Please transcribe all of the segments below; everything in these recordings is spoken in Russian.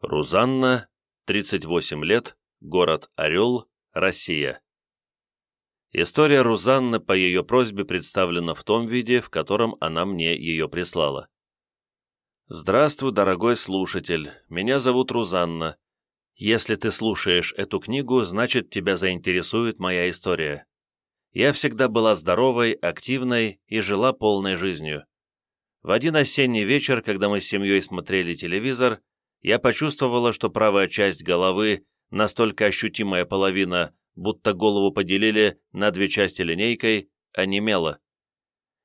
Рузанна, 38 лет, город Орел, Россия. История Рузанны по ее просьбе представлена в том виде, в котором она мне ее прислала. «Здравствуй, дорогой слушатель, меня зовут Рузанна. Если ты слушаешь эту книгу, значит, тебя заинтересует моя история. Я всегда была здоровой, активной и жила полной жизнью. В один осенний вечер, когда мы с семьей смотрели телевизор, я почувствовала, что правая часть головы, настолько ощутимая половина, будто голову поделили на две части линейкой, онемела.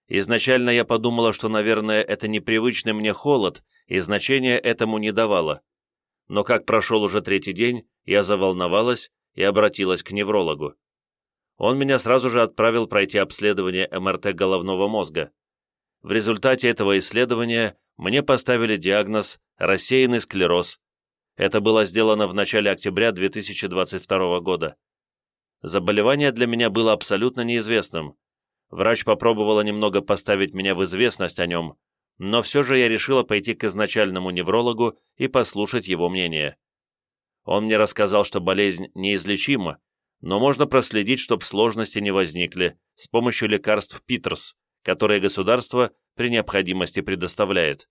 Изначально я подумала, что, наверное, это непривычный мне холод, и значения этому не давала. Но как прошел уже третий день, я заволновалась и обратилась к неврологу. Он меня сразу же отправил пройти обследование МРТ головного мозга. В результате этого исследования мне поставили диагноз «рассеянный склероз». Это было сделано в начале октября 2022 года. Заболевание для меня было абсолютно неизвестным. Врач попробовала немного поставить меня в известность о нем, но все же я решила пойти к изначальному неврологу и послушать его мнение. Он мне рассказал, что болезнь неизлечима, но можно проследить, чтобы сложности не возникли, с помощью лекарств Питерс, которые государство при необходимости предоставляет.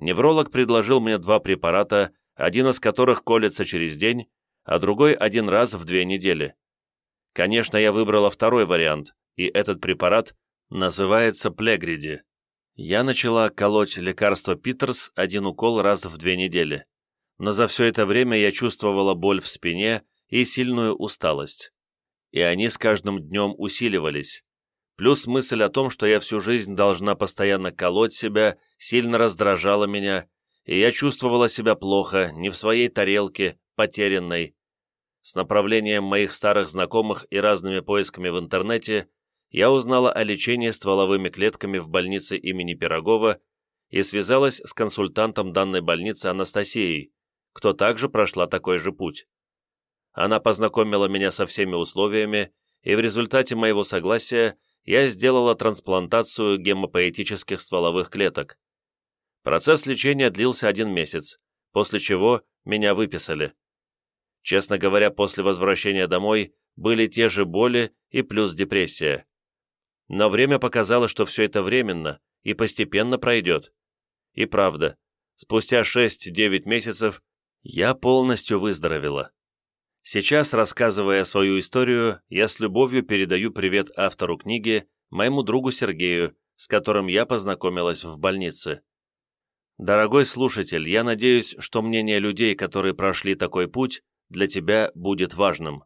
Невролог предложил мне два препарата, один из которых колется через день, а другой один раз в две недели. Конечно, я выбрала второй вариант, и этот препарат называется Плегриди. Я начала колоть лекарство Питерс один укол раз в две недели. Но за все это время я чувствовала боль в спине и сильную усталость. И они с каждым днем усиливались. Плюс мысль о том, что я всю жизнь должна постоянно колоть себя, сильно раздражала меня, и я чувствовала себя плохо, не в своей тарелке, потерянной. С направлением моих старых знакомых и разными поисками в интернете я узнала о лечении стволовыми клетками в больнице имени Пирогова и связалась с консультантом данной больницы Анастасией, кто также прошла такой же путь. Она познакомила меня со всеми условиями, и в результате моего согласия я сделала трансплантацию гемопоэтических стволовых клеток. Процесс лечения длился один месяц, после чего меня выписали. Честно говоря, после возвращения домой были те же боли и плюс депрессия. Но время показало, что все это временно и постепенно пройдет. И правда, спустя 6-9 месяцев я полностью выздоровела. Сейчас, рассказывая свою историю, я с любовью передаю привет автору книги, моему другу Сергею, с которым я познакомилась в больнице. Дорогой слушатель, я надеюсь, что мнение людей, которые прошли такой путь, для тебя будет важным.